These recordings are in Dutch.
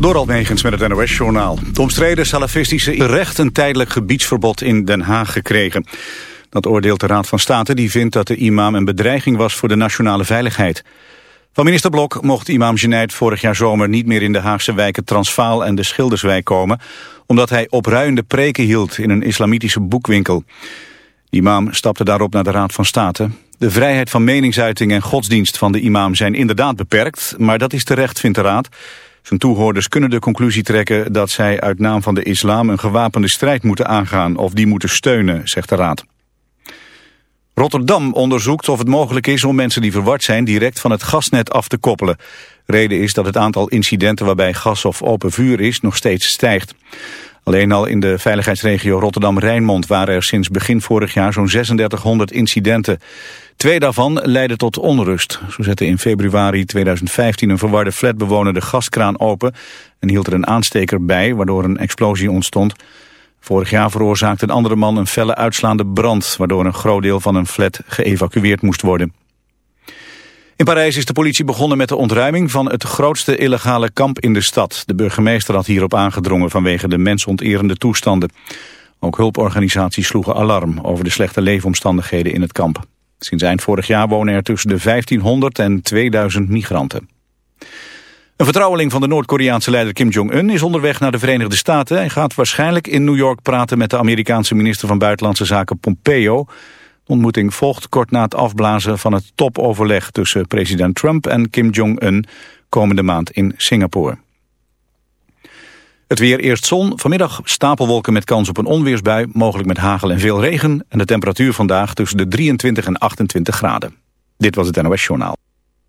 Door Almegens met het NOS-journaal. De omstreden salafistische recht een tijdelijk gebiedsverbod in Den Haag gekregen. Dat oordeelt de Raad van State die vindt dat de imam een bedreiging was voor de nationale veiligheid. Van minister Blok mocht imam Geneid vorig jaar zomer niet meer in de Haagse wijken Transvaal en de Schilderswijk komen, omdat hij opruiende preken hield in een islamitische boekwinkel. De imam stapte daarop naar de Raad van State. De vrijheid van meningsuiting en godsdienst van de imam zijn inderdaad beperkt, maar dat is terecht, vindt de Raad. Zijn toehoorders kunnen de conclusie trekken dat zij uit naam van de islam een gewapende strijd moeten aangaan of die moeten steunen, zegt de Raad. Rotterdam onderzoekt of het mogelijk is om mensen die verward zijn direct van het gasnet af te koppelen. Reden is dat het aantal incidenten waarbij gas of open vuur is nog steeds stijgt. Alleen al in de veiligheidsregio Rotterdam-Rijnmond waren er sinds begin vorig jaar zo'n 3600 incidenten. Twee daarvan leidden tot onrust. Zo zette in februari 2015 een verwarde flatbewoner de gaskraan open en hield er een aansteker bij waardoor een explosie ontstond. Vorig jaar veroorzaakte een andere man een felle uitslaande brand waardoor een groot deel van een flat geëvacueerd moest worden. In Parijs is de politie begonnen met de ontruiming van het grootste illegale kamp in de stad. De burgemeester had hierop aangedrongen vanwege de mensonterende toestanden. Ook hulporganisaties sloegen alarm over de slechte leefomstandigheden in het kamp. Sinds eind vorig jaar wonen er tussen de 1500 en 2000 migranten. Een vertrouweling van de Noord-Koreaanse leider Kim Jong-un is onderweg naar de Verenigde Staten. Hij gaat waarschijnlijk in New York praten met de Amerikaanse minister van Buitenlandse Zaken Pompeo. Ontmoeting volgt kort na het afblazen van het topoverleg tussen president Trump en Kim Jong-un komende maand in Singapore. Het weer eerst zon, vanmiddag stapelwolken met kans op een onweersbui, mogelijk met hagel en veel regen. En de temperatuur vandaag tussen de 23 en 28 graden. Dit was het NOS Journaal.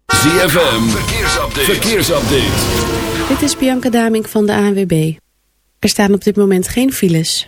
ZFM, verkeersupdate. verkeersupdate. Dit is Bianca Damink van de ANWB. Er staan op dit moment geen files.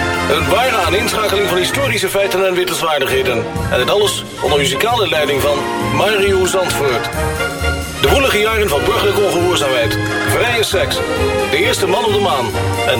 Een ware aaninschakeling van historische feiten en wittelswaardigheden. En dit alles onder muzikale leiding van Mario Zandvoort. De woelige jaren van burgerlijke ongehoorzaamheid, vrije seks, de eerste man op de maan en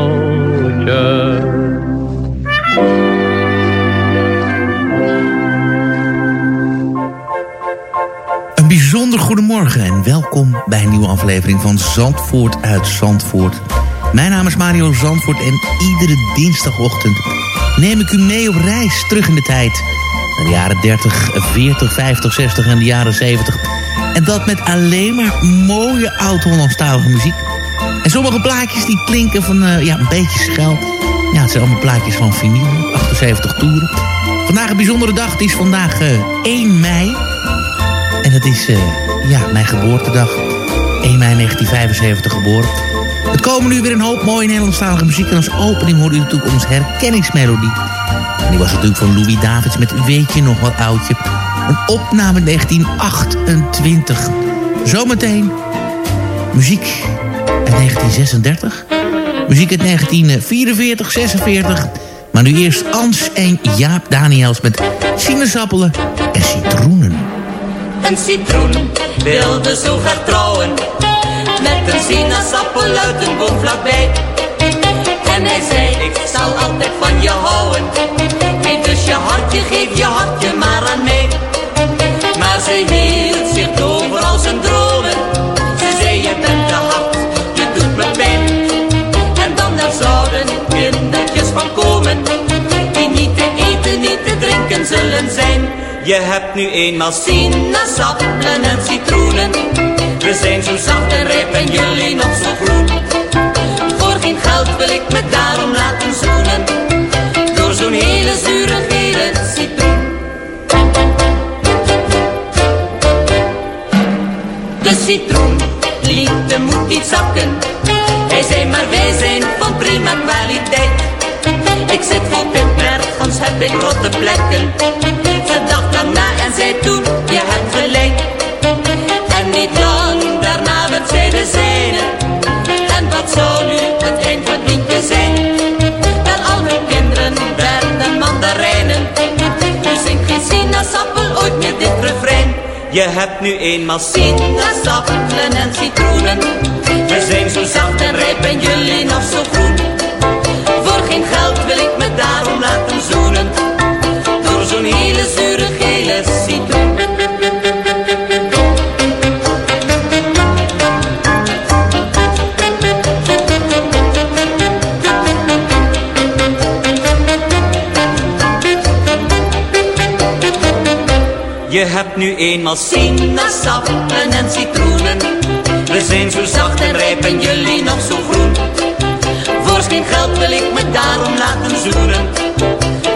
Bijzonder goedemorgen en welkom bij een nieuwe aflevering van Zandvoort uit Zandvoort. Mijn naam is Mario Zandvoort en iedere dinsdagochtend neem ik u mee op reis terug in de tijd. Naar de jaren 30, 40, 50, 60 en de jaren 70. En dat met alleen maar mooie oud-Hollandstalige muziek. En sommige plaatjes die klinken van eh, ja, een beetje schel. Ja, het zijn allemaal plaatjes van vinyl, 78 toeren. Vandaag een bijzondere dag, het is vandaag eh, 1 mei. En het is, eh, ja, mijn geboortedag. 1 mei 1975 geboren. Het komen nu weer een hoop mooie Nederlandstalige muziek. En als opening hoorde u natuurlijk onze herkenningsmelodie. En die was natuurlijk van Louis Davids met Weet je nog wat oudje. Een opname 1928. Zometeen muziek uit 1936. Muziek uit 1944, 46. Maar nu eerst Ans en Jaap Daniels met sinaasappelen en citroenen. Een citroen. Wilde zo graag trouwen. Met een sinaasappel uit een boom vlakbij. En hij zei ik zal altijd van je houden. Geef dus je hartje, geef je hartje maar aan mij. Maar ze hield zich over al zijn dromen. Ze zei je bent te hard, je doet me pijn. En dan er zouden kindertjes van komen. Die niet te eten, niet te drinken zullen zijn je hebt nu eenmaal sinaasappelen en citroenen. We zijn zo zacht en rijp en jullie nog zo groen. Voor geen geld wil ik me daarom laten zoenen. Door zo'n hele zure gele citroen. De citroen liet de moed niet zakken. Hij zei maar wij zijn van prima kwaliteit. Ik zit vol pip, nergens heb ik rotte plekken. Je hebt nu eenmaal sinaasappelen en citroenen. We zijn zo zacht en rijp en jullie nog zo groen. Hebt nu eenmaal sinaasappelen en citroenen. We zijn zo zacht en rijp en jullie nog zo groen. Voor geen geld wil ik me daarom laten zoenen.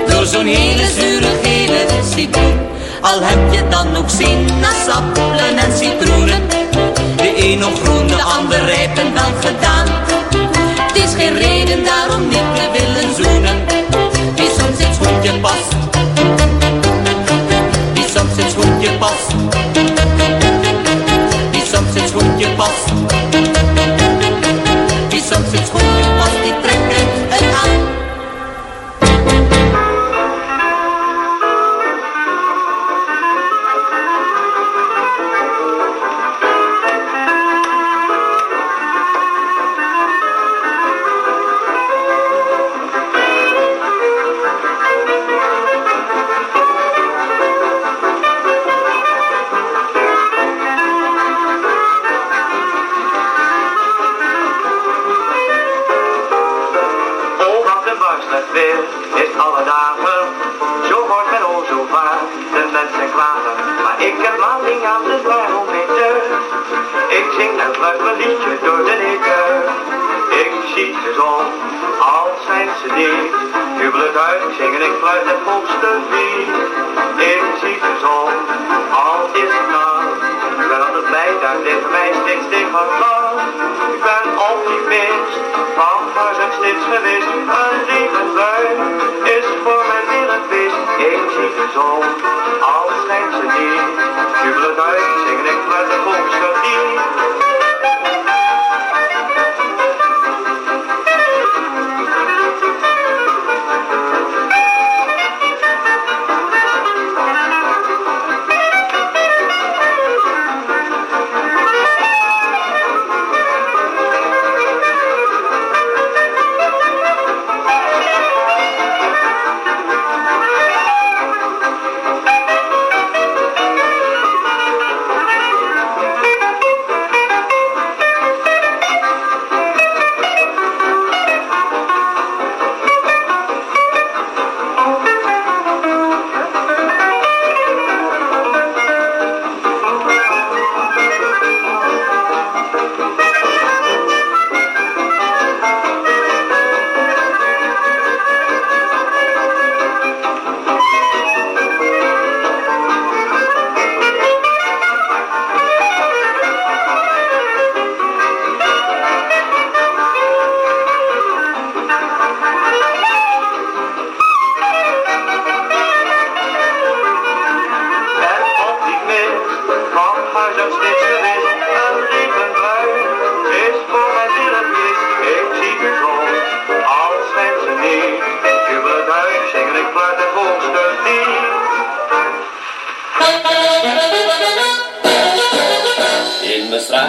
Door zo'n hele zure gele citroen. Al heb je dan ook sinaasappelen en citroenen. De een nog groen, de ander rijp en wel gedaan. Het is geen reden daarom weer is alle dagen. Zo hoort men o zo vaak de mensen klagen. Maar ik heb maling aan de thermometer. Ik zing en fluit mijn liedje door de neker. Ik zie de zon, als zijn ze niet. Jubel het uit, ik zing en ik fluit het volste lied. Ik zie de zon, al is het nacht. Daar tegen mij steeds tegen. Ik ben optimist, van huis uit steeds geweest. Een regenbui is voor mij weer een feest. Ik zie de zon, al schijnt ze niet. Jubel het uit, ik zing en ik fluit het volste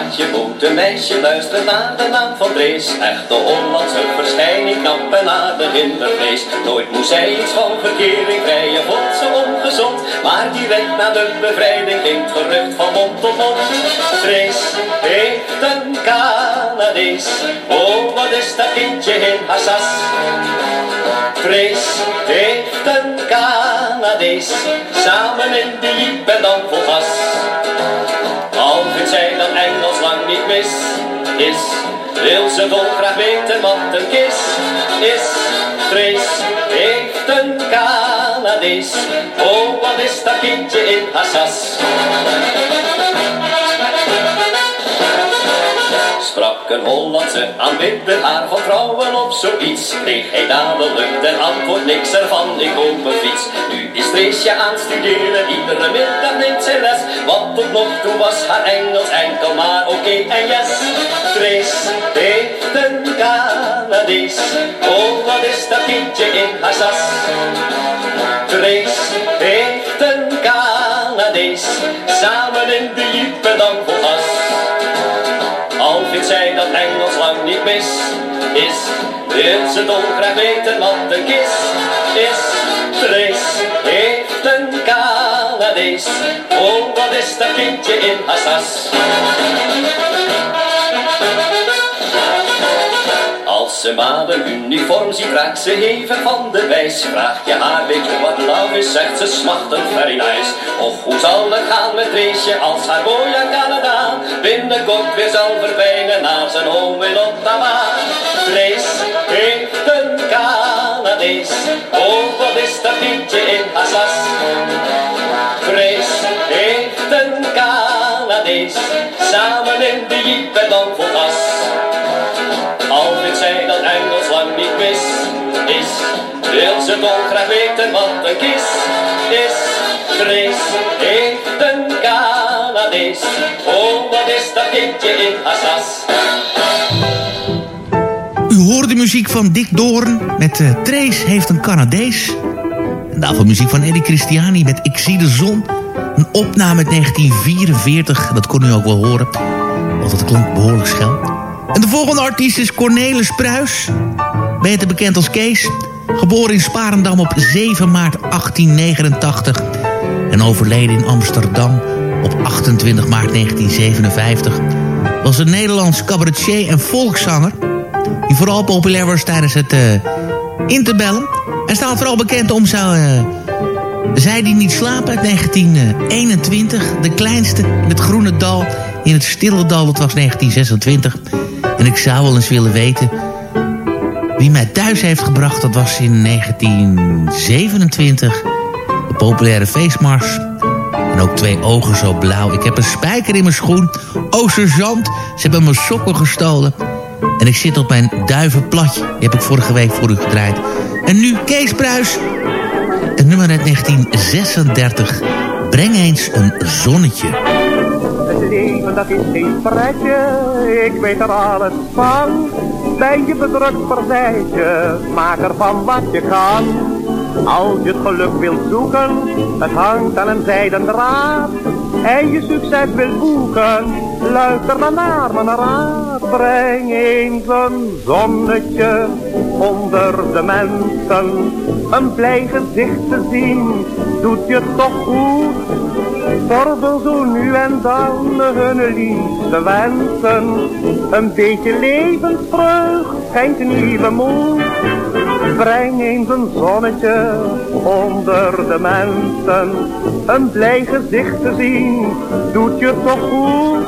Woont een meisje, luister naar de naam van Drees. Echte Hollandse verschijning, knap en aardig in de vlees. Nooit moest zij iets van verkering vrije vond ze ongezond. Maar direct na de bevrijding ging het gerucht van mond tot mond. Drees heeft een Canadees, oh wat is dat kindje in haar sas. Drees heeft een Canadees, samen in de jeep en dan vol gas. Is, wil ze dolgraag weten wat een kis is. Trace heeft een Canadees, oh wat is dat kindje in haar sas. Sprak een Hollandse aanbidder haar van vrouwen op zoiets. Kreeg hij dadelijk ten antwoord niks ervan, ik koop een fiets. Nu is Treesje aan studeren, iedere middag neemt zij les. Want tot nog toe was haar Engels enkel maar oké en yes. Trees heeft een Canadees, oh wat is dat kindje in haar sas. Trees heeft mis is, wil ze dolgraag weten wat een kis is. Trace heeft een Canadees, oh wat is dat kindje in haar ze maar een uniform ziet, raakt ze even van de wijs. Vraag je haar, weet je wat love is, zegt ze smachtend very nice. Och, hoe zal het gaan met Reesje als haar boy aan Canada binnenkort weer zal verdwijnen naar zijn home in Ottawa. Rees heeft een Canadees, oh wat is dat liedje in Assas. Vrees heeft een Canadees, samen in de jeep en dan vol gas. Wil ze toch graag weten wat een kis is. Vrees heeft een Canadees, oh wat is dat kindje in Assas. U hoort de muziek van Dick Doorn met eh Trace heeft een Canadees. En daarvoor muziek van Eddie Christiani met Ik zie de zon. Een opname uit 1944, dat kon u ook wel horen. Want het klonk behoorlijk schel. En de volgende artiest is Cornelis Pruis. Beter bekend als Kees. Geboren in Sparendam op 7 maart 1889. En overleden in Amsterdam op 28 maart 1957. Was een Nederlands cabaretier en volkszanger die vooral populair was tijdens het uh, interbellen. Hij staat vooral bekend om zou, uh, Zij die niet slapen uit 1921. De kleinste in het groene dal, in het stille dal, dat was 1926. En ik zou wel eens willen weten wie mij thuis heeft gebracht. Dat was in 1927. De populaire feestmars. En ook twee ogen zo blauw. Ik heb een spijker in mijn schoen. Sergeant, ze hebben mijn sokken gestolen. En ik zit op mijn duivenplatje. Die heb ik vorige week voor u gedraaid. En nu Kees Pruis. Het nummer uit 1936. Breng eens een zonnetje. Het leven dat is geen pretje, ik weet er alles van. Ben je bedrukt partijtje, maak ervan wat je kan. Als je het geluk wilt zoeken, het hangt aan een zijden draad. En je succes wilt boeken, luister dan naar mijn raad. Breng eens een zonnetje onder de mensen. Een blij gezicht te zien, doet je toch goed. Vordel zo nu en dan hun liefste wensen. Een beetje levensvreugd schenkt nieuwe moed. Breng eens een zonnetje onder de mensen. Een blij gezicht te zien, doet je toch goed.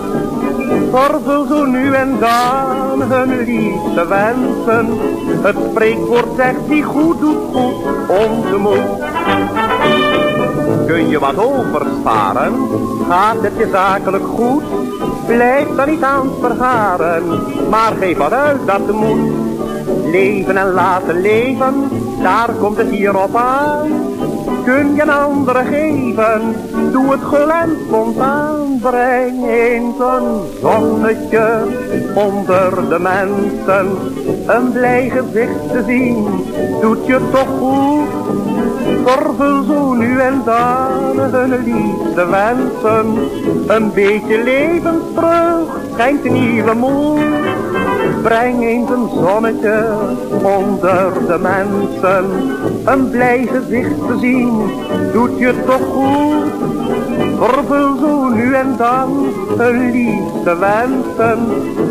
Vordel zo nu en dan hun liefste wensen. Het spreekwoord zegt die goed doet goed om de moed. Kun je wat oversparen? Gaat het je zakelijk goed? Blijf dan niet aan het vergaren, maar geef wat uit dat de moet. Leven en laten leven, daar komt het hier op aan. Kun je een andere geven, doe het gul en spontaan. Breng eens een zonnetje onder de mensen. Een blij gezicht te zien, doet je toch goed. Vervul zo nu en dan hun liefste wensen. Een beetje levensvreugd schenkt nieuwe moed. Breng eens een zonnetje onder de mensen. Een blij gezicht te zien, doet je toch goed. Vervul zo nu en dan hun liefste wensen.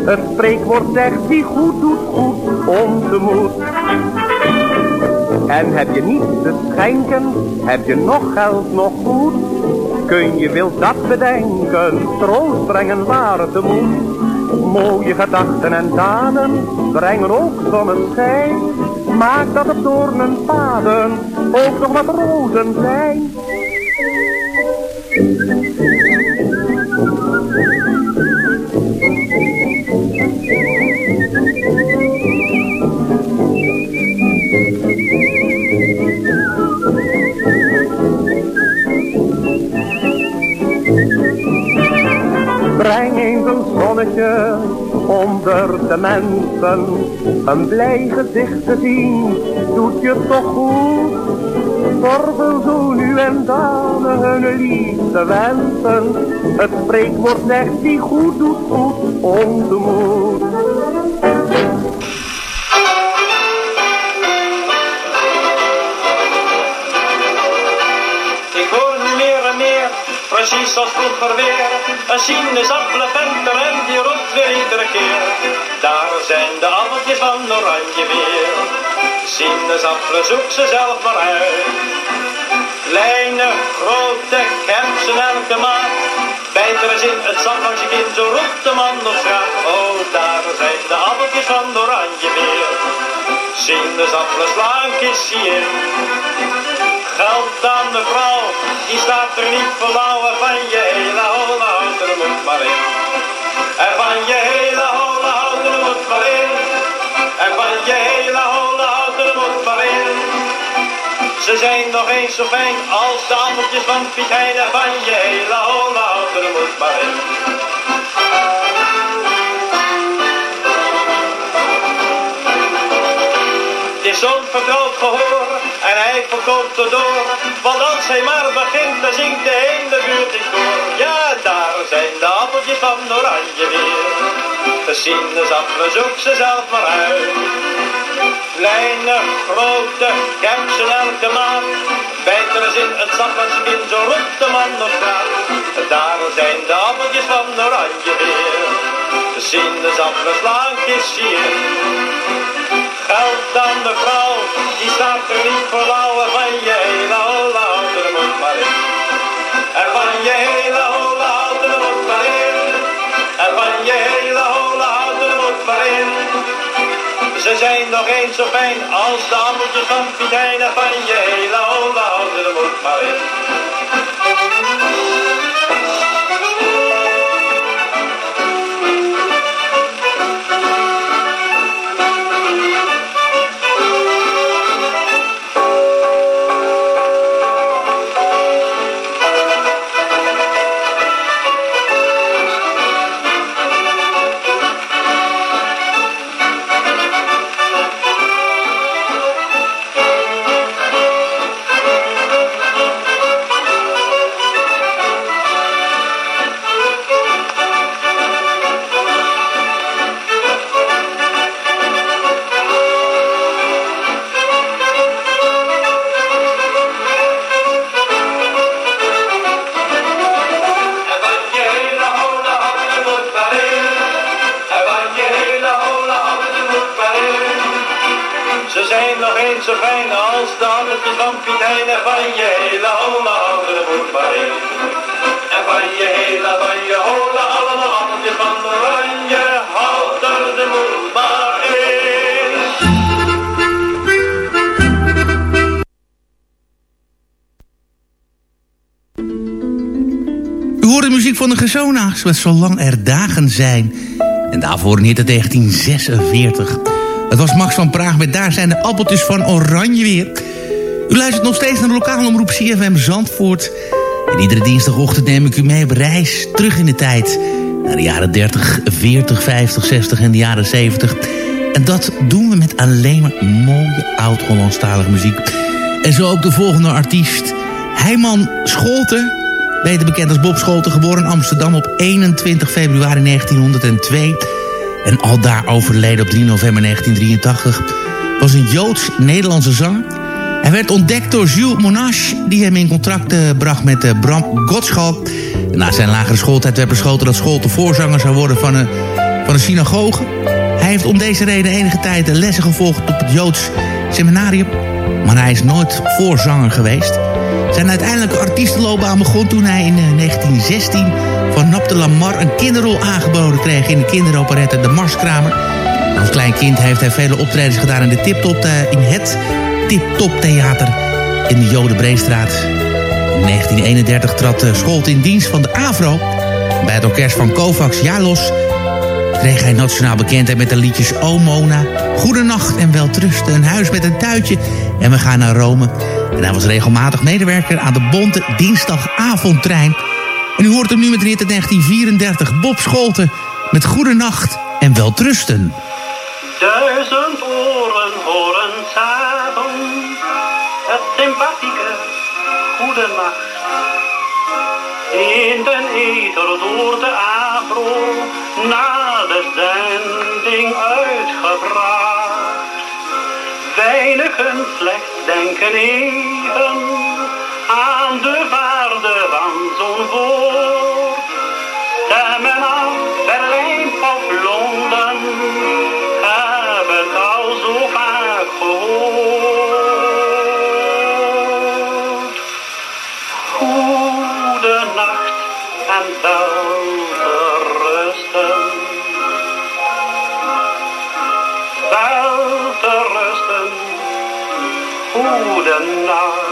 Het spreekwoord zegt wie goed doet goed moed. En heb je niets te schenken, heb je nog geld, nog goed. Kun je wil dat bedenken, troost brengen waar het moet. Mooie gedachten en daden brengen ook zonneschijn. Maak dat op doornen paden ook nog wat rozen zijn. Zonnetje onder de mensen. Een blij gezicht te zien, doet je toch goed. Vordel zo nu en dan hun liefste wensen. Het spreekwoord zegt die goed doet goed om de moed. Ik hoor nu meer en meer, precies als vroeger weer. Een sinaasappelen Sinaasappelen zoek ze zelf maar uit. Kleine, grote, kersen elke maat. Bijt er eens in het zak als je kind, zo roept de man op straat. Oh, daar zijn de appeltjes van de oranje weer. Sinaasappelen slaan kistje in. Geld aan de vrouw, die staat er niet voor lauw. En van je hele holle hout moet maar in. En van je hele holle hout er maar in. En van je hele Ze zijn nog eens zo fijn als de appeltjes van Piet van je hele hout er moet maar in. Zo'n vertrouwd gehoor en hij verkoopt er door. Want als hij maar begint, dan zingt de hele buurt in koor. Ja, daar zijn de appeltjes van oranje weer. De sinaasappelen zoek ze zelf maar uit. Kleine, grote, kersen elke maat. Bijt er eens in het zijn kind, zo roept de man op straat. Daar zijn de appeltjes van oranje weer. De slaan kistje in. Geld aan de vrouw, die staat er niet voor lauw. En van je hele holle moet maar in. Van je hele zijn nog eens zo fijn als de appeltjes van Piet van je hele houten er moet maar in. Ze zijn nog eens zo fijn als de appeltjes van Piet Hein. En van je hele houten er moet in. En van je hele, van je holle, allemaal appeltjes van oranje. Hout er de moed maar in. U hoort de muziek van de Gezona's met Zolang er dagen zijn. En daarvoor uit 1946. Het was Max van Praag met Daar zijn de appeltjes van oranje weer. U luistert nog steeds naar de lokale omroep CFM Zandvoort. En iedere dinsdagochtend neem ik u mee op reis terug in de tijd. Naar de jaren 30, 40, 50, 60 en de jaren 70. En dat doen we met alleen maar mooie oud-Hollandstalige muziek. En zo ook de volgende artiest. Heiman Scholten, beter bekend als Bob Scholten, geboren in Amsterdam op 21 februari 1902... en aldaar overleden op 3 november 1983... was een Joods-Nederlandse zanger. Hij werd ontdekt door Jules Monash... die hem in contact eh, bracht met eh, Bram Gottschalk. Na zijn lagere schooltijd werd beschoten dat Scholten voorzanger zou worden van een, van een synagoge. Hij heeft om deze reden enige tijd de lessen gevolgd op het Joods seminarium... maar hij is nooit voorzanger geweest... Zijn uiteindelijke artiestenloopbaan begon toen hij in eh, 1916 van Nap de Lamar een kinderrol aangeboden kreeg in de kinderoperette De Marskramer. Als klein kind heeft hij vele optredens gedaan in, de Tip-Top, eh, in het Tip-Top Theater in de Jodenbreestraat. In 1931 trad uh, Scholt in dienst van de AVRO. Bij het orkest van Kovacs Jalos kreeg hij nationaal bekendheid met de liedjes O Mona, Goedenacht en Weltrusten, Een huis met een tuitje en We gaan naar Rome. En hij was regelmatig medewerker aan de Bonte Dinsdagavondtrein. En u hoort hem nu met de hit uit 1934, Bob Scholten, met Goedenacht en Weltrusten. Duizend oren horen samen het sympathieke goede nacht. In den ether door de afro na de zending uitgebracht. Weinigen slechts denken even aan de 人啊。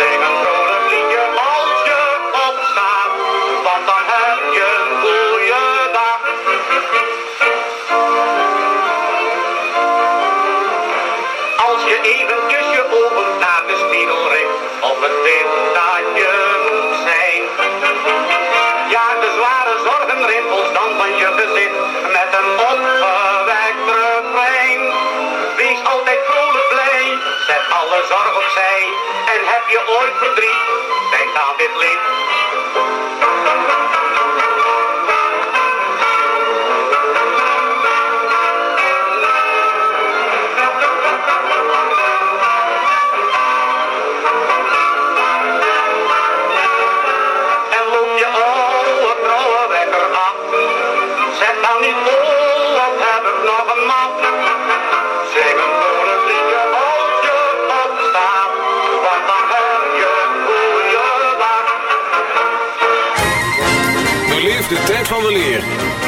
Zeg een vrolijk liedje als je opstaat, want dan heb je een goede dag. Als je eventjes je ogen naar de spiegel richt, op het beeld dat je moet zijn. Ja, de zware zorgen rimpels dan van je gezicht, met een opgewekt refrein. Wees altijd vrolijk blij, zet alle zorg opzij. En heb je ooit verdriet, denk aan dit lied.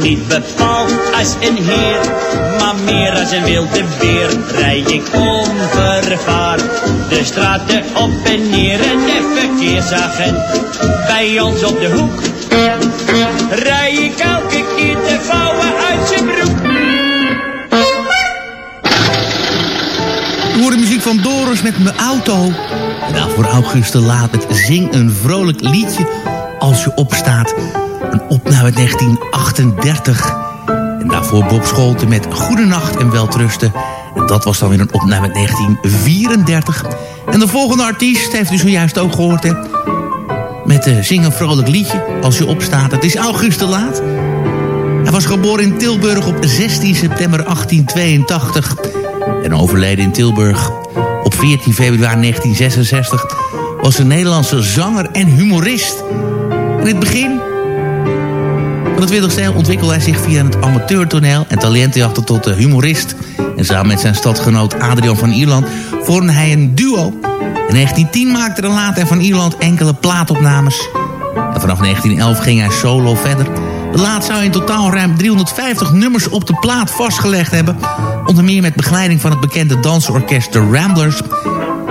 Niet bepaald als een heer, maar meer als een wilde beer rij ik onvervaard de straten op en neer en de verkeersagent bij ons op de hoek. Rij ik elke keer de vouwen uit zijn broek. We horen muziek van Doris met mijn auto. En daarvoor August de Laat met Zing een vrolijk liedje als je opstaat. Een opname uit 1938. En daarvoor Bob Scholten met Goedenacht en Weltrusten. En dat was dan weer een opname uit 1934. En de volgende artiest heeft u zojuist ook gehoord? Met uh, Zing een vrolijk liedje als je opstaat. Het is August de Laat. Hij was geboren in Tilburg op 16 september 1882 en overleden in Tilburg op 14 februari 1966... was een Nederlandse zanger en humorist. In het begin van het 20 eeuw ontwikkelde hij zich via het amateurtoneel... en talentenjachten tot de humorist. En samen met zijn stadgenoot Adrian van Ierland vormde hij een duo. In 1910 maakte de later van Ierland enkele plaatopnames. En vanaf 1911 ging hij solo verder... De laat zou in totaal ruim 350 nummers op de plaat vastgelegd hebben. Onder meer met begeleiding van het bekende dansorkest The Ramblers.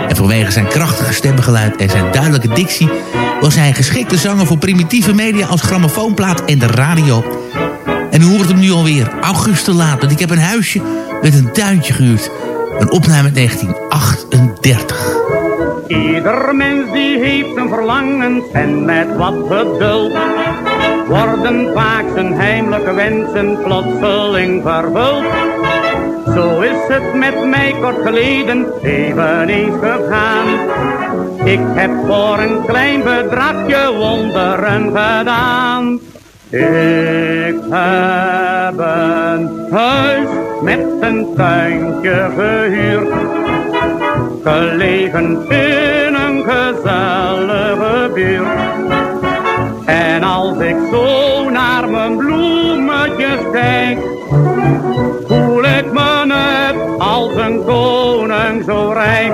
En vanwege zijn krachtige stemgeluid en zijn duidelijke dictie... was hij geschikte zanger voor primitieve media als grammofoonplaat en de radio. En u hoort hem nu alweer, Auguste Laat. Want ik heb een huisje met een tuintje gehuurd. Een opname uit 1938. Ieder mens die heeft een verlangen en met wat geduld worden vaak zijn heimelijke wensen plotseling vervuld. Zo is het met mij kort geleden eveneens gegaan. Ik heb voor een klein bedragje wonderen gedaan. Ik heb een huis met een tuintje gehuurd. Gelegen in een gezellige buurt. En als ik zo naar mijn bloemetjes kijk, voel ik me net als een koning zo rijk.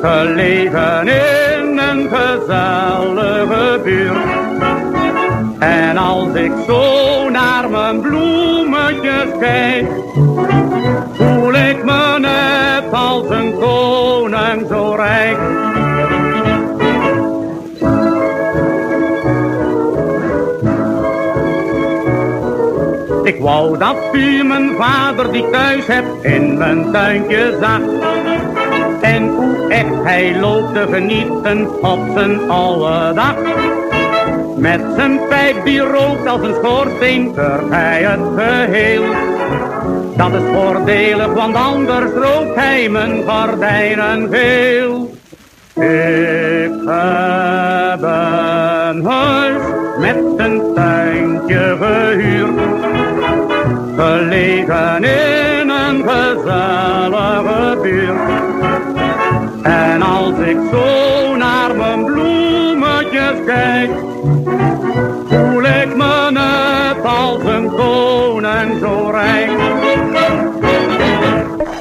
Gelegen in een gezellige buurt. En als ik zo naar mijn bloemetjes kijk, voel ik me net als een koning zo rijk. Ik wou dat u mijn vader die thuis hebt in mijn tuintje zag. Hij loopt te genieten op zijn oude dag. Met zijn pijp die rookt als een schoorsteen keurt hij het geheel. Dat is voordelig, want anders rookt hij mijn gordijnen veel. Ik heb een huis met een tuintje gehuurd. Gelegen in een gezellige buurt. En als ik zo naar mijn bloemetjes kijk, voel ik me net als een koning zo rijk.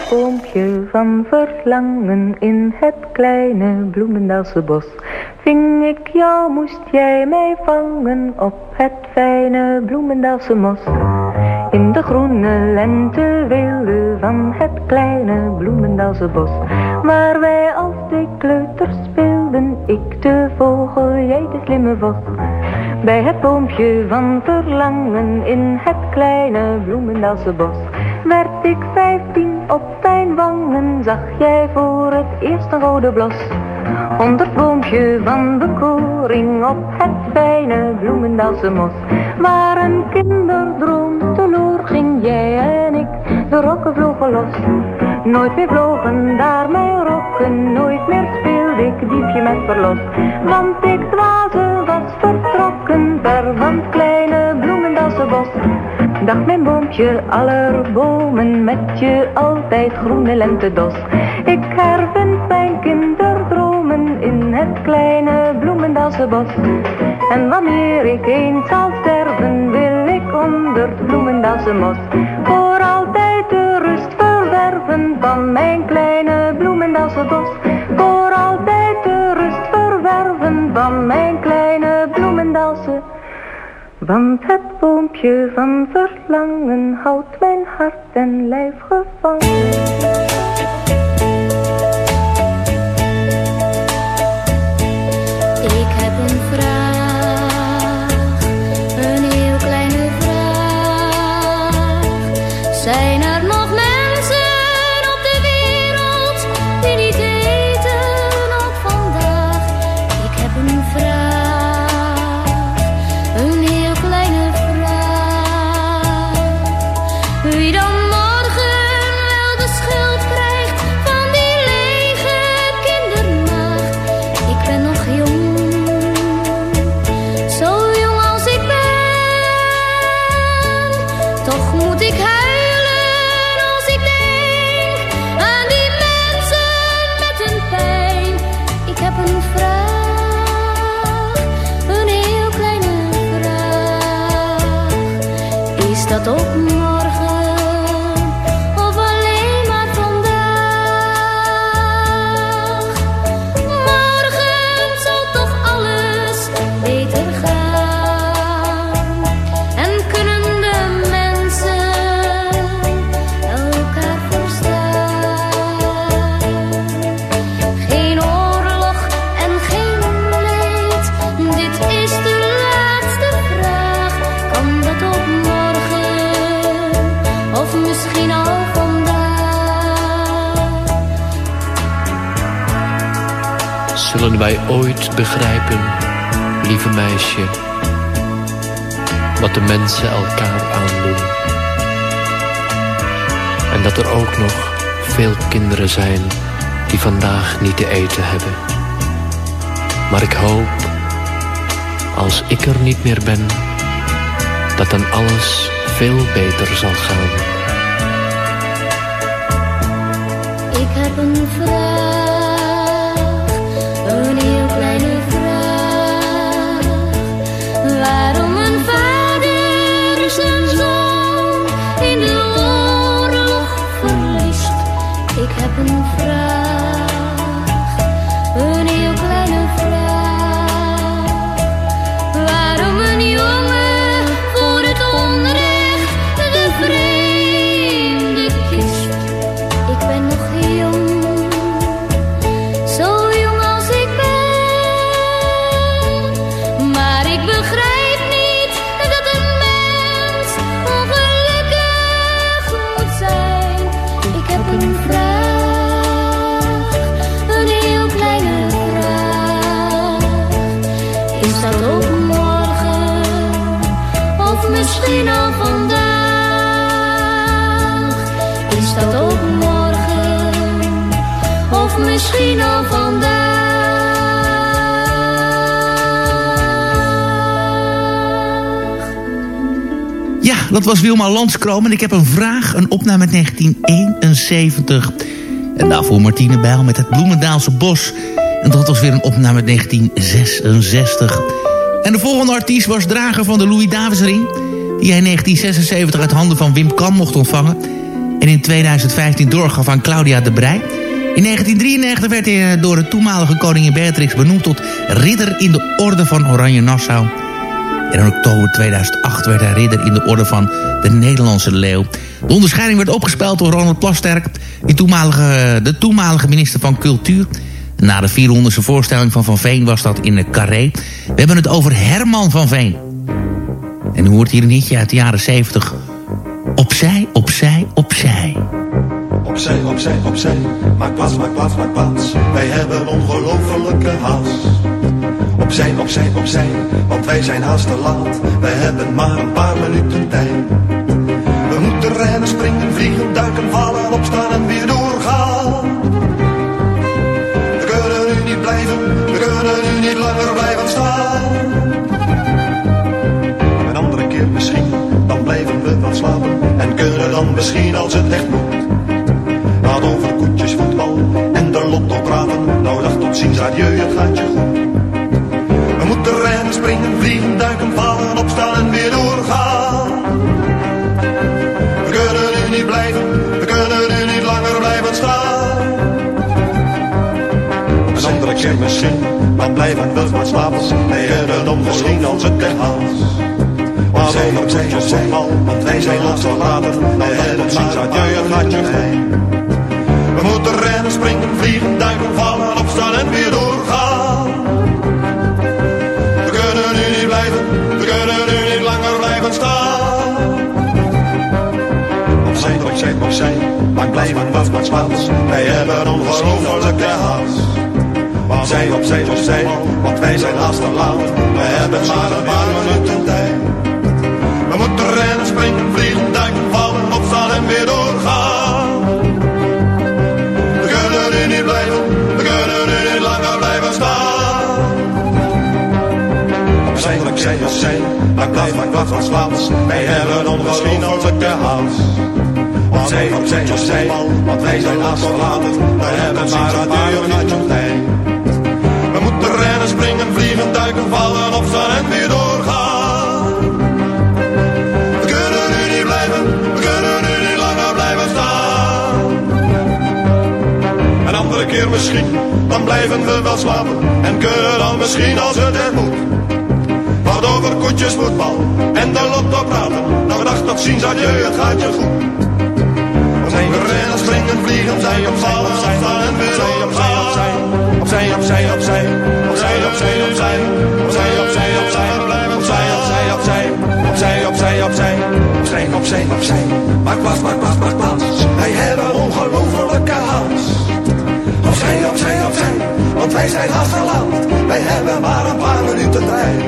boompje van verlangen in het kleine bloemendaalse bos. Ving ik jou, moest jij mij vangen op het fijne bloemendaalse mos. In de groene lenteweelde van het kleine bloemendaalse bos. Waar wij als twee kleuters speelden, ik de vogel, jij de slimme vos. Bij het boompje van verlangen in het kleine bloemendaalse bos. Werd ik vijftien op mijn wangen, zag jij voor het eerst een rode blos. Onder het boompje van bekoring op het fijne bloemendaalse mos. Waar een kinderdroom jij en ik, de rokken vlogen los. Nooit meer vlogen daar mijn rokken, nooit meer speelde ik diefje met verlos. Want ik dwaze was vertrokken, ver van kleine bloemendaalse bos. Dag mijn boompje, aller bomen, met je altijd groene lentedos. Ik hervind mijn kinderdromen in het kleine bloemendaalse bos. En wanneer ik eens zal sterven, wil onder mos. Voor altijd de rust verwerven van mijn kleine bloemendaalse bos. Voor altijd de rust verwerven van mijn kleine bloemendaalse want het boompje van verlangen houdt mijn hart en lijf gevangen. Dat dan alles veel beter zal gaan. Ik heb een vraag, dat was Wilma Landskroom. En ik heb een vraag, een opname uit 1971. En daarvoor Martine Bijl met het Bloemendaalse Bos. En dat was weer een opname uit 1966. En de volgende artiest was drager van de Louis Davidsring... die hij in 1976 uit handen van Wim Kam mocht ontvangen... en in 2015 doorgaf aan Claudia de Brij. In 1993 werd hij eh, door de toenmalige koningin Beatrix benoemd... tot ridder in de orde van Oranje Nassau... En in oktober 2008 werd hij ridder in de orde van de Nederlandse Leeuw. De onderscheiding werd opgespeeld door Ronald Plasterk, die toenmalige, de toenmalige minister van Cultuur. Na de 400ste voorstelling van Van Veen was dat in de Carré. We hebben het over Herman van Veen. En u hoort hier een hitje uit de jaren 70. Opzij, opzij, opzij. Opzij, opzij, opzij. Maak plaats, maak plaats, maak plaats. Wij hebben ongelofelijke haast. Opzij, opzij, opzij. Want wij zijn haast te laat. Wij hebben maar een paar minuten tijd. We moeten rennen, springen, vliegen, duiken, vallen, opstaan en weer doorgaan. We kunnen nu niet blijven, we kunnen nu niet langer blijven staan. Een andere keer misschien, dan blijven we wel slapen. En kunnen dan misschien als het echt moet. Laat over koetjes, voetbal en de lotto praten. Nou dag tot ziens, adieu, het gaat je goed. Vliegen, duiken, vallen, opstaan en weer doorgaan. We kunnen nu niet blijven, we kunnen nu niet langer blijven staan. Een andere keer misschien, dan blijven we maar slapen. Wij hebben dan misschien als het echt haast. Maar zij op zij op zij al, want wij zijn ons verlaten. Wij hebben ziens, adieu, het gaat je. We moeten rennen, springen, vliegen, duiken, vallen, opstaan en weer doorgaan. Opzij, opzij, opzij, maar blijven we maar slapen. Wij hebben ongelofelijke haast. Opzij, opzij, opzij, want wij zijn haast te laat. We hebben maar een paar minuten tijd. We moeten rennen, springen, vliegen, duiken, vallen, opstaan en weer doorgaan. We kunnen nu niet blijven, we kunnen nu niet langer blijven staan. Opzij, opzij, opzij, maar blijf maar wat van slapen. Wij hebben ongelofelijke haast. Opzij, opzij, opzij, want wij zijn verlaten. We hebben maar een paar minuten tijd. We moeten rennen, springen, vliegen, duiken, vallen, opstaan en weer doorgaan. We kunnen nu niet blijven, we kunnen nu niet langer blijven staan. Een andere keer misschien, dan blijven we wel slapen. En kunnen dan misschien als het er moet. Wat over koetjes, voetbal en de lotto praten. Nou dag tot ziens, adieu, het gaat je goed springen, vliegen, opzij, opzij, opzij, op en op opzij, opzij, opzij, opzij, opzij, opzij, opzij, opzij, opzij, opzij, opzij, op opzij, opzij, opzij, opzij, opzij, opzij, opzij, opzij, opzij, op pas, op pas, op pas, op hebben op zijn, Opzij, opzij, opzij, want op zijn haast geland, wij hebben maar een paar minuten tijd.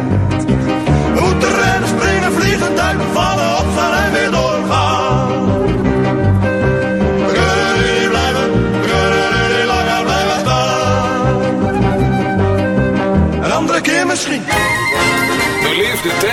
Moeten rennen, springen, zijn, op vallen, op zijn, op zijn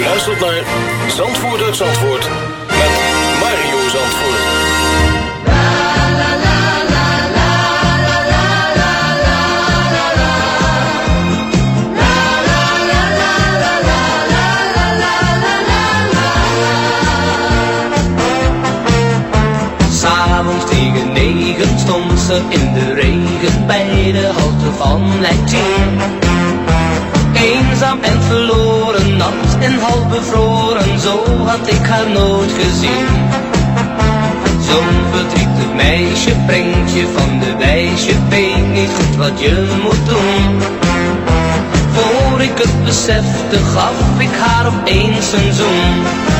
U luistert naar Zandvoort uit Zandvoort met Mario Zandvoort. S'avonds tegen negen stond ze in de regen bij de halte van Leidschien. Eenzaam en verloren, nat en half bevroren, zo had ik haar nooit gezien. Zo'n verdrietig meisje brengt je van de wijsje, weet niet goed wat je moet doen. Voor ik het besefte, gaf ik haar opeens een zoen.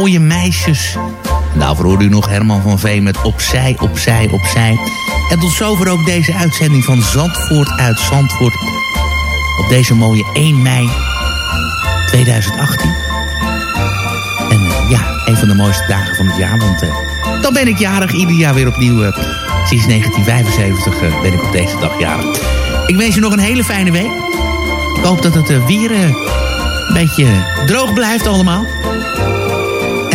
mooie meisjes. En daarvoor u nog Herman van Veen met Opzij, Opzij, Opzij. En tot zover ook deze uitzending van Zandvoort uit Zandvoort. Op deze mooie 1 mei 2018. En eh, ja, een van de mooiste dagen van het jaar. Want eh, dan ben ik jarig, ieder jaar weer opnieuw. eh, sinds 1975 eh, ben ik op deze dag jarig. Ik wens je nog een hele fijne week. Ik hoop dat het weer een beetje droog blijft allemaal.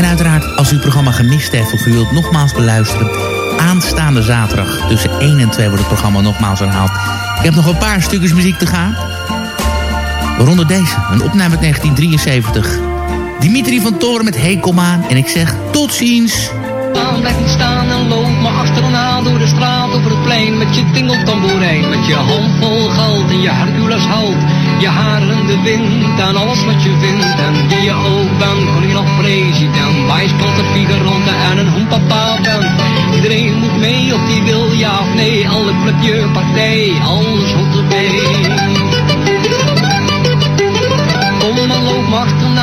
En uiteraard, als u het programma gemist heeft of u wilt nogmaals beluisteren... aanstaande zaterdag tussen 1 en 2 wordt het programma nogmaals herhaald. Ik heb nog een paar stukjes muziek te gaan. Waaronder deze, een opname uit 1973. Dimitri van Toren met Hey Kom aan. En ik zeg tot ziens. aan, blijf niet staan en loop maar achterna door de straat over het plein met je tingeltamboerijn, met je hand vol geld en je Hercules houdt, je haren de wind en alles wat je vindt en wie je ook bent, koningin of president, wijsplatte figurante en een hoempapa bent. Iedereen moet mee of die wil ja of nee, alle clubje partij, alles hoort erbij.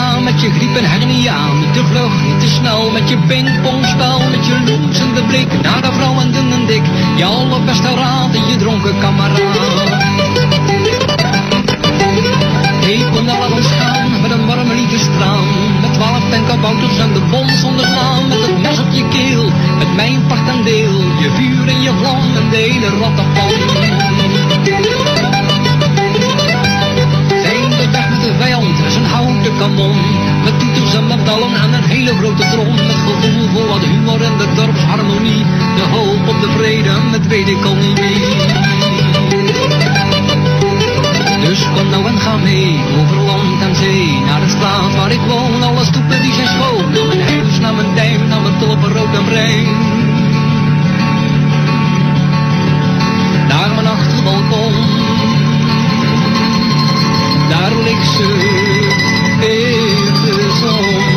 Met je griep en hernie aan. Niet te vlug, niet te snel, met je pingpongspel. Met je loensende blik naar de vrouw en dun en dik. Je allerbeste raad en je dronken kameraad. Ik kon naar ons gaan met een warme liefdestraan. Met twaalf penkabouters en de bons onderslaan. Met het mes op je keel, met mijn part en deel. Je vuur en je vlam en de hele rattenpan. Houten kanon. Met toeters en metallen en een hele grote trom. Met gevoel voor wat humor en de dorpsharmonie. De hoop op de vrede met weet ik al niet. Dus kom nou en ga mee, over land en zee, naar de straat waar ik woon. Alle stoepen die zijn schoon, naar mijn huis, naar mijn duim, naar mijn tulpen, rood en bruin. Naar mijn achterbalkon, daar ligt ze in de zon.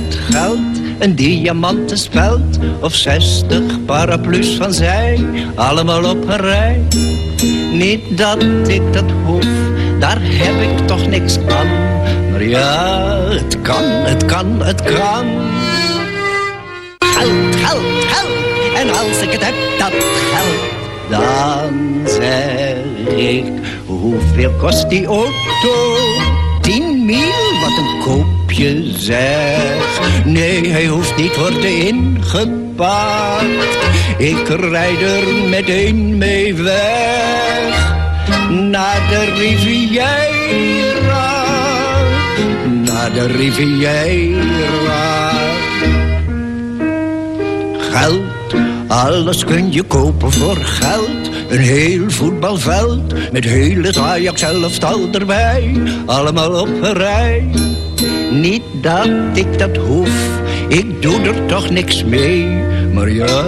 Met geld een diamanten speld of 60 paraplu's van zij, allemaal op een rij. Niet dat ik dat hoef, daar heb ik toch niks aan. Maar ja, het kan, het kan, het kan. Geld, geld, geld. En als ik het heb, dat geld, dan zeg ik, hoeveel kost die auto? Tien mil, wat een koopje zeg. Nee, hij hoeft niet worden ingepakt. Ik rijd er meteen mee weg. Naar de Riviera. Naar de Riviera. Geld, alles kun je kopen voor geld. Een heel voetbalveld met heel het Ajax elftal erbij. Allemaal op een rij. Niet dat ik dat hoef, ik doe er toch niks mee. Maar ja,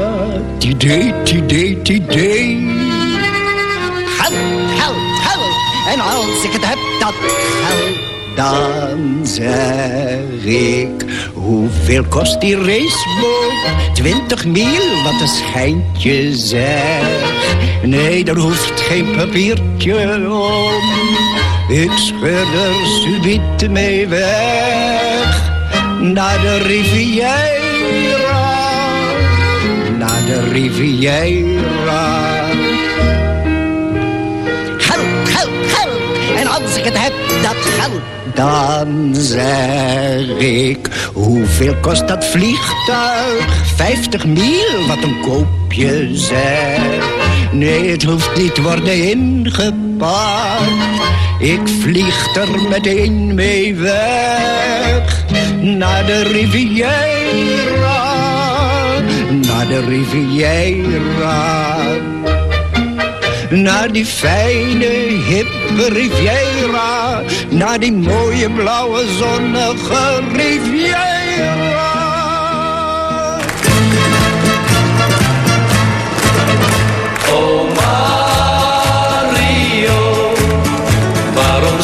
het idee, het idee, het idee. Geld, geld, geld. En als ik het heb, dat geld. Dan zeg ik, hoeveel kost die raceboot? Twintig mil, wat een schijntje zeg. Nee, daar hoeft geen papiertje om. Ik scheur er subiet mee weg. Naar de Riviera. Naar de Riviera. Geld, geld, geld. En als ik het heb, dat geld. Dan zeg ik, hoeveel kost dat vliegtuig? Vijftig mil, wat een koopje zeg. Nee, het hoeft niet worden ingepakt. Ik vlieg er meteen mee weg. Naar de Riviera. Naar de Riviera. Naar die fijne, hippe Riviera. Naar die mooie, blauwe, zonnige Riviera. Oh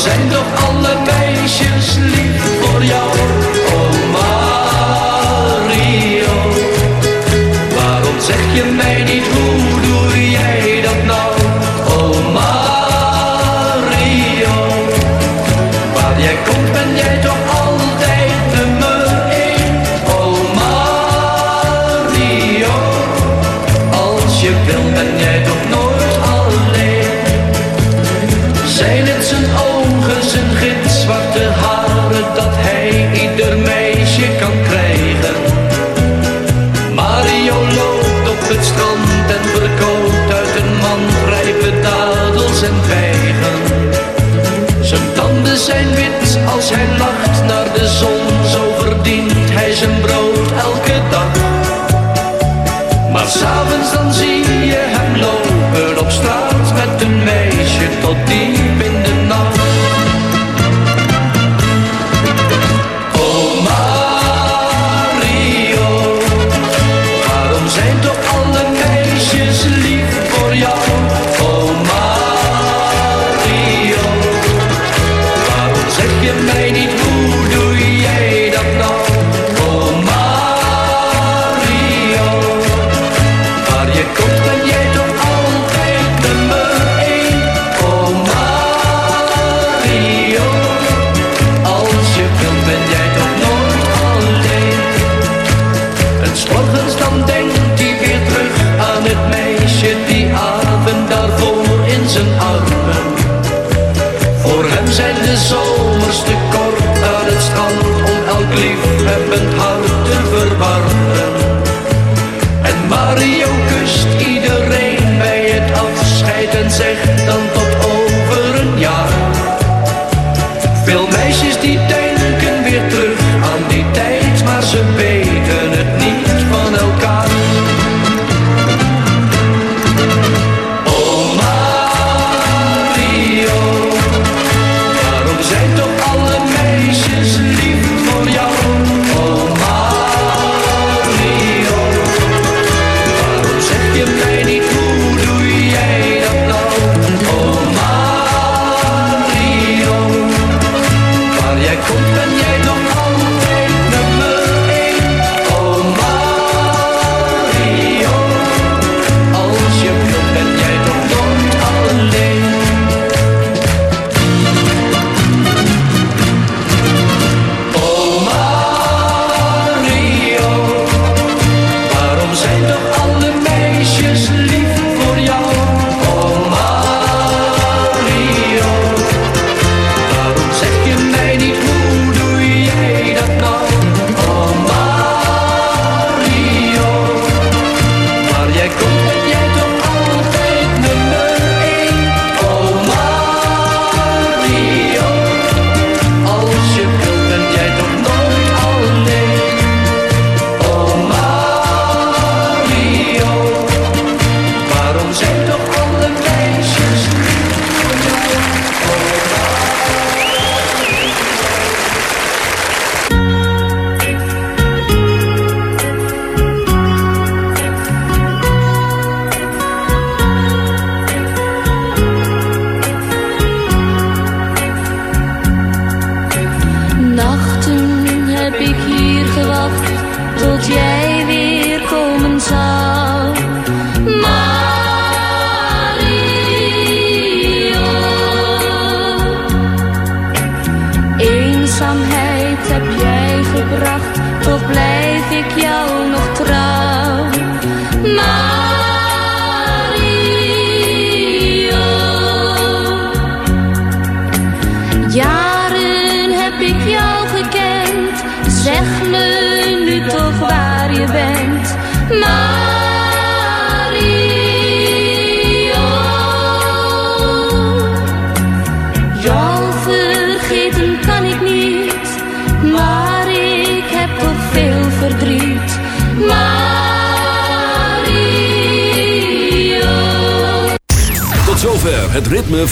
zijn toch alle meisjes lief voor jou? Oh Mario, waarom zeg je mij niet hoe zijn wit als hij lacht naar de zon. Zo verdient hij zijn brood elke dag. Maar s'avonds dan zie